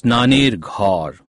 স্নানের ঘর।